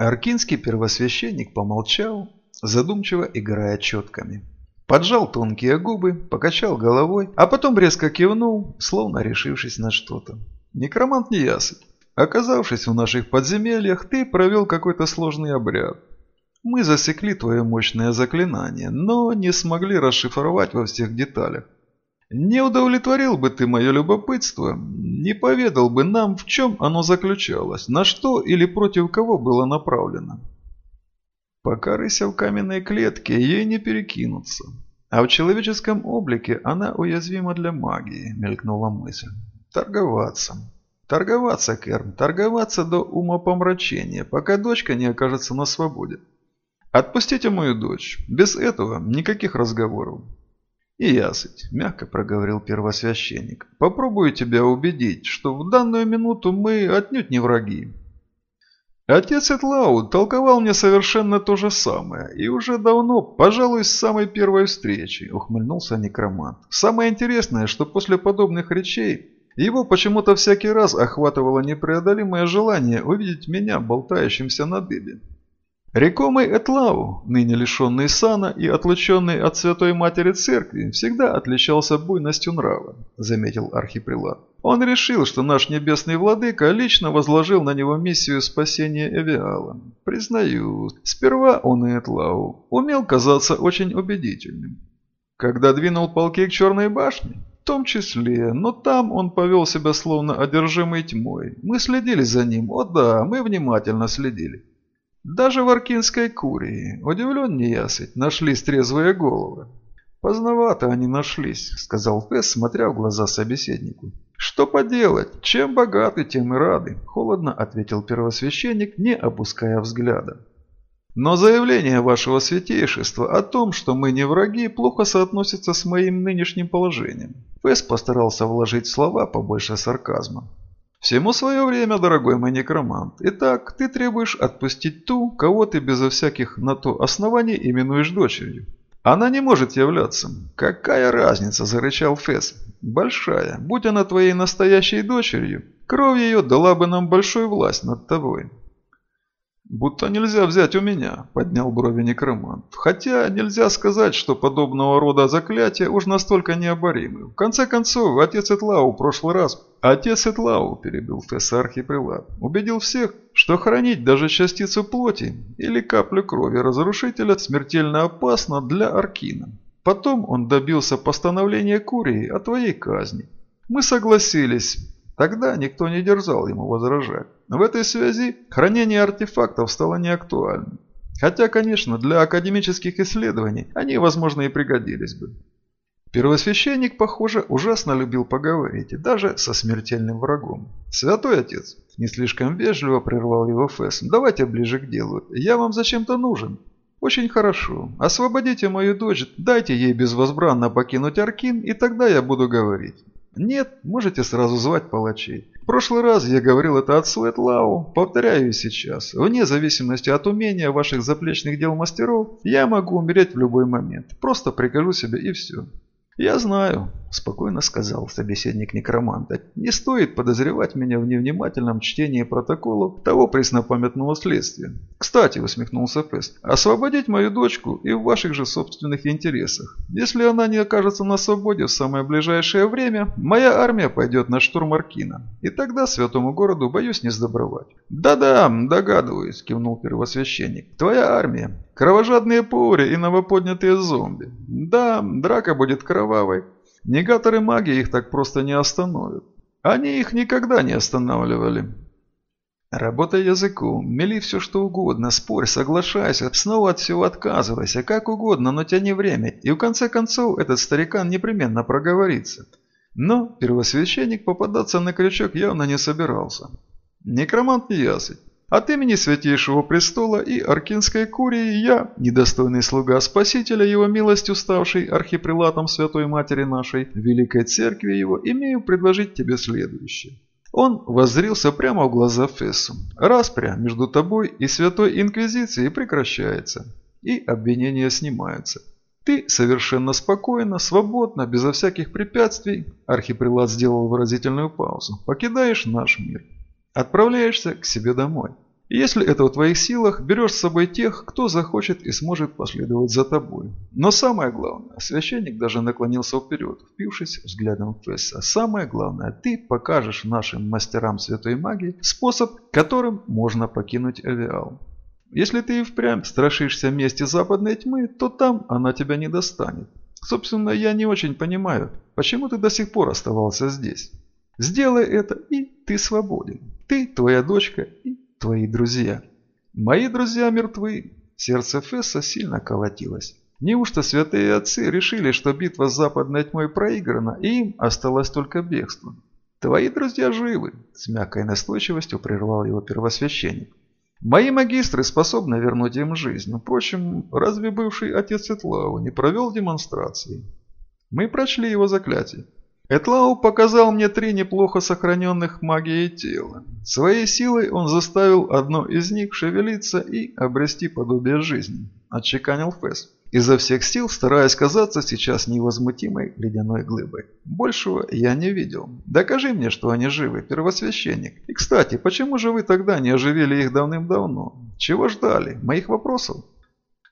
Аркинский первосвященник помолчал, задумчиво играя четками. Поджал тонкие губы, покачал головой, а потом резко кивнул, словно решившись на что-то. «Некромант не ясен. Оказавшись в наших подземельях, ты провел какой-то сложный обряд. Мы засекли твое мощное заклинание, но не смогли расшифровать во всех деталях. Не удовлетворил бы ты мое любопытство, не поведал бы нам, в чем оно заключалось, на что или против кого было направлено. Пока рыся в каменной клетке, ей не перекинуться. А в человеческом облике она уязвима для магии, мелькнула мысль. Торговаться. Торговаться, Керн, торговаться до умопомрачения, пока дочка не окажется на свободе. Отпустите мою дочь. Без этого никаких разговоров. «И ясыть», – мягко проговорил первосвященник. «Попробую тебя убедить, что в данную минуту мы отнюдь не враги». Отец Этлау толковал мне совершенно то же самое, и уже давно, пожалуй, с самой первой встречи, ухмыльнулся некромант. Самое интересное, что после подобных речей его почему-то всякий раз охватывало непреодолимое желание увидеть меня болтающимся на дыбе. Рекомый Этлау, ныне лишенный сана и отлученный от Святой Матери Церкви, всегда отличался буйностью нрава, заметил архипрелат. Он решил, что наш небесный владыка лично возложил на него миссию спасения Эвиала. Признаю, сперва он и Этлау умел казаться очень убедительным. Когда двинул полки к Черной башне, в том числе, но там он повел себя словно одержимый тьмой. Мы следили за ним, о да, мы внимательно следили. Даже в Аркинской курии, удивлен неясыть, нашлись трезвые головы. «Поздновато они нашлись», — сказал Фесс, смотря в глаза собеседнику. «Что поделать? Чем богаты, тем и рады», — холодно ответил первосвященник, не опуская взгляда. «Но заявление вашего святейшества о том, что мы не враги, плохо соотносится с моим нынешним положением». Фесс постарался вложить в слова побольше сарказма. «Всему свое время, дорогой мой некромант. Итак, ты требуешь отпустить ту, кого ты безо всяких на то оснований именуешь дочерью. Она не может являться. Какая разница, зарычал Фесс. Большая. Будь она твоей настоящей дочерью, кровь ее дала бы нам большую власть над тобой. «Будто нельзя взять у меня», – поднял брови некромант. «Хотя нельзя сказать, что подобного рода заклятия уж настолько необоримы. В конце концов, отец Этлау в прошлый раз...» «Отец Этлау», – перебил Фесс архипрелат, – «убедил всех, что хранить даже частицу плоти или каплю крови разрушителя смертельно опасно для Аркина. Потом он добился постановления Курии о твоей казни. Мы согласились, Тогда никто не дерзал ему возражать. В этой связи хранение артефактов стало неактуальным. Хотя, конечно, для академических исследований они, возможно, и пригодились бы. Первосвященник, похоже, ужасно любил поговорить, даже со смертельным врагом. «Святой отец!» – не слишком вежливо прервал его Фесс. «Давайте ближе к делу. Я вам зачем-то нужен». «Очень хорошо. Освободите мою дочь, дайте ей безвозбранно покинуть Аркин, и тогда я буду говорить. Нет, можете сразу звать палачей. В прошлый раз я говорил это отцу Этлау, повторяю и сейчас. Вне зависимости от умения ваших заплечных дел мастеров, я могу умереть в любой момент. Просто прикажу себе и все. «Я знаю», – спокойно сказал собеседник некроманта. «Не стоит подозревать меня в невнимательном чтении протоколов того преснопамятного следствия. Кстати», – усмехнулся Фест, – «освободить мою дочку и в ваших же собственных интересах. Если она не окажется на свободе в самое ближайшее время, моя армия пойдет на штурм Аркина. И тогда святому городу, боюсь, не сдобровать». «Да-да, догадываюсь», – кивнул первосвященник. «Твоя армия Кровожадные пури и новоподнятые зомби. Да, драка будет кровавой. Негаторы магии их так просто не остановят. Они их никогда не останавливали. Работай языку, мели все что угодно, спорь, соглашайся, снова от всего отказывайся, как угодно, но тяни время, и в конце концов этот старикан непременно проговорится. Но первосвященник попадаться на крючок явно не собирался. Некромант не ясыть. От имени Святейшего Престола и Аркинской Курии я, недостойный слуга Спасителя, его милостью ставший архипрелатом Святой Матери нашей, Великой Церкви его, имею предложить тебе следующее. Он воззрился прямо в глаза Фессу. Распря между тобой и Святой Инквизицией прекращается, и обвинения снимаются. Ты совершенно спокойно, свободно, безо всяких препятствий, архипрелат сделал выразительную паузу, покидаешь наш мир. Отправляешься к себе домой. Если это в твоих силах, берешь с собой тех, кто захочет и сможет последовать за тобой. Но самое главное, священник даже наклонился вперед, впившись взглядом в Фесса. Самое главное, ты покажешь нашим мастерам святой магии способ, которым можно покинуть Авиал. Если ты и впрямь страшишься мести западной тьмы, то там она тебя не достанет. Собственно, я не очень понимаю, почему ты до сих пор оставался здесь. Сделай это, и ты свободен. Ты, твоя дочка и твои друзья. Мои друзья мертвы. Сердце Фесса сильно колотилось. Неужто святые отцы решили, что битва с западной тьмой проиграна, и им осталось только бегство? Твои друзья живы, с мягкой настойчивостью прервал его первосвященник. Мои магистры способны вернуть им жизнь. Впрочем, разве бывший отец Этлау не провел демонстрации? Мы прочли его заклятие. Этлау показал мне три неплохо сохраненных магии тела. Своей силой он заставил одно из них шевелиться и обрести подобие жизни, отчеканил Фэс. Изо всех сил стараясь казаться сейчас невозмутимой ледяной глыбой. Большего я не видел. Докажи мне, что они живы, первосвященник. И, кстати, почему же вы тогда не оживили их давным-давно? Чего ждали? Моих вопросов?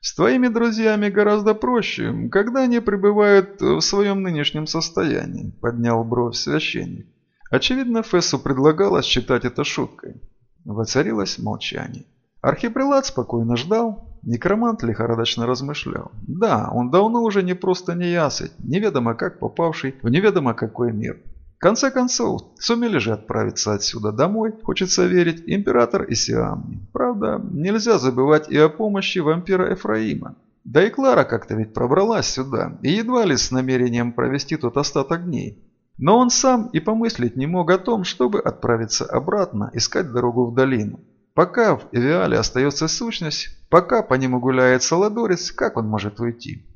С твоими друзьями гораздо проще, когда они пребывают в своем нынешнем состоянии, поднял бровь священник. Очевидно, Фессу предлагалось считать это шуткой. Воцарилось молчание. Архипрелат спокойно ждал, Некромант лихорадочно размышлял. Да, он давно уже не просто неясыть, неведомо как попавший в неведомо какой мир. В конце концов, сумели же отправиться отсюда домой, хочется верить, император Исиамни. Правда, нельзя забывать и о помощи вампира Эфраима. Да и Клара как-то ведь пробралась сюда, и едва ли с намерением провести тут остаток дней. Но он сам и помыслить не мог о том, чтобы отправиться обратно, искать дорогу в долину. Пока в Эвиале остается сущность, пока по нему гуляет Саладорец, как он может уйти?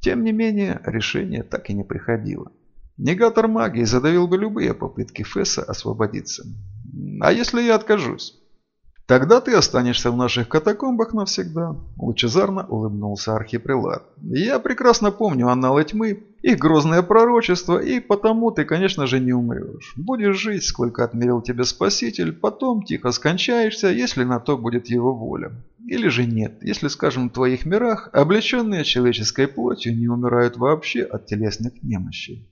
Тем не менее, решение так и не приходило. Негатор магии задавил бы любые попытки Фесса освободиться. А если я откажусь? Тогда ты останешься в наших катакомбах навсегда, лучезарно улыбнулся архипрелат. Я прекрасно помню анналы тьмы их грозное пророчество, и потому ты, конечно же, не умрешь. Будешь жить, сколько отмерил тебе Спаситель, потом тихо скончаешься, если на то будет его воля. Или же нет, если, скажем, в твоих мирах облеченные человеческой плотью не умирают вообще от телесных немощей.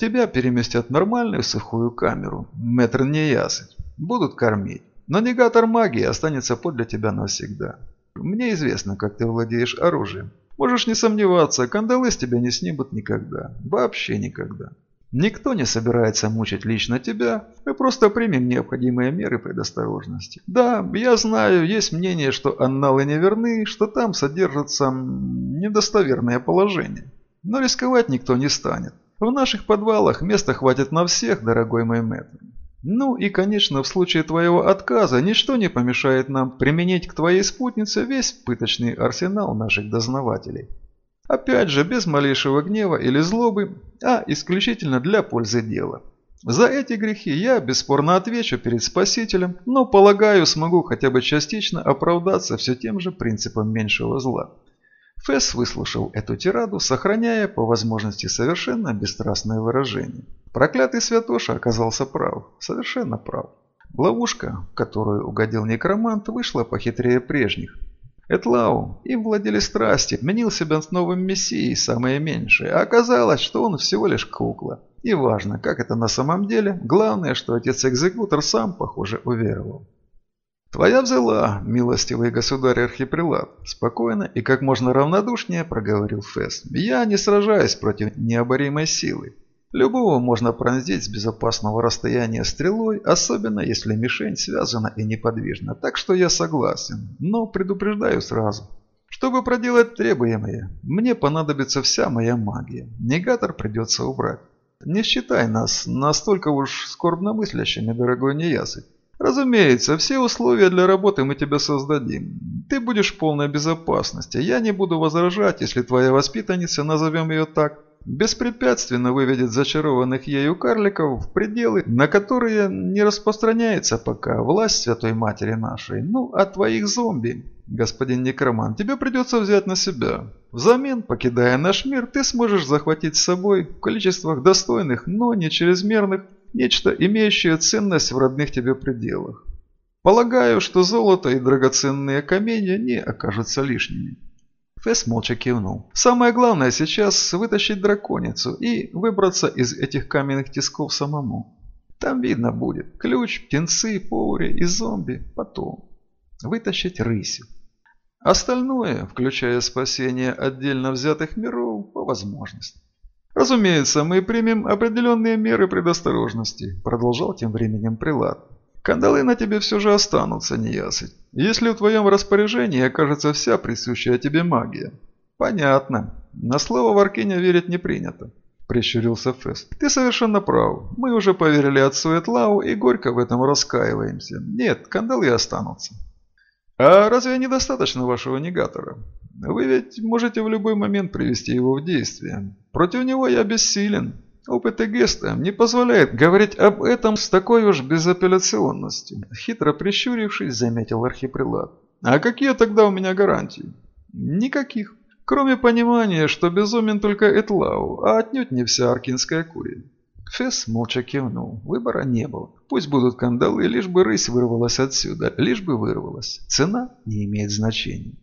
Тебя переместят в нормальную сухую камеру, метр не ясыть, будут кормить. Но негатор магии останется подле тебя навсегда. Мне известно, как ты владеешь оружием. Можешь не сомневаться, кандалы с тебя не снимут никогда. Вообще никогда. Никто не собирается мучить лично тебя, мы просто примем необходимые меры предосторожности. Да, я знаю, есть мнение, что анналы не верны, что там содержатся недостоверное положение. Но рисковать никто не станет. В наших подвалах места хватит на всех, дорогой мой мэтр. Ну и, конечно, в случае твоего отказа ничто не помешает нам применить к твоей спутнице весь пыточный арсенал наших дознавателей. Опять же, без малейшего гнева или злобы, а исключительно для пользы дела. За эти грехи я бесспорно отвечу перед Спасителем, но, полагаю, смогу хотя бы частично оправдаться все тем же принципом меньшего зла. Фесс выслушал эту тираду, сохраняя по возможности совершенно бесстрастное выражение. Проклятый святоша оказался прав, совершенно прав. Ловушка, в которую угодил некромант, вышла похитрее прежних. Этлау, им владели страсти, менил себя с новым мессией, самое меньшее, а оказалось, что он всего лишь кукла. И важно, как это на самом деле, главное, что отец-экзекутор сам, похоже, уверовал. «Твоя взяла, милостивый государь-архипрелат», – спокойно и как можно равнодушнее проговорил Фесс. «Я не сражаюсь против необоримой силы. Любого можно пронзить с безопасного расстояния стрелой, особенно если мишень связана и неподвижна, так что я согласен, но предупреждаю сразу. Чтобы проделать требуемое, мне понадобится вся моя магия. Негатор придется убрать. Не считай нас настолько уж скорбномыслящими, дорогой неясыть. Разумеется, все условия для работы мы тебе создадим. Ты будешь в полной безопасности. Я не буду возражать, если твоя воспитанница, назовем ее так, беспрепятственно выведет зачарованных ею карликов в пределы, на которые не распространяется пока власть Святой Матери нашей. Ну, а твоих зомби, господин Некроман, тебе придется взять на себя. Взамен, покидая наш мир, ты сможешь захватить с собой в количествах достойных, но не чрезмерных Нечто, имеющее ценность в родных тебе пределах. Полагаю, что золото и драгоценные камни не окажутся лишними. Фесс молча кивнул. «Самое главное сейчас вытащить драконицу и выбраться из этих каменных тисков самому. Там видно будет. Ключ, птенцы, поури и зомби потом. Вытащить рысью. Остальное, включая спасение отдельно взятых миров, по возможности. Разумеется, мы примем определенные меры предосторожности, продолжал тем временем Прилад. Кандалы на тебе все же останутся, неясыть. Если в твоем распоряжении окажется вся присущая тебе магия. Понятно. На слово в Аркине верить не принято. Прищурился Фесс. Ты совершенно прав. Мы уже поверили отцу Этлау и горько в этом раскаиваемся. Нет, кандалы останутся. А разве недостаточно вашего негатора? Вы ведь можете в любой момент привести его в действие. Против него я бессилен. Опыт Эгеста не позволяет говорить об этом с такой уж безапелляционностью. Хитро прищурившись, заметил архипрелат. А какие тогда у меня гарантии? Никаких. Кроме понимания, что безумен только Этлау, а отнюдь не вся аркинская курия. Фесс молча кивнул. Выбора не было. Пусть будут кандалы, лишь бы рысь вырвалась отсюда, лишь бы вырвалась. Цена не имеет значения.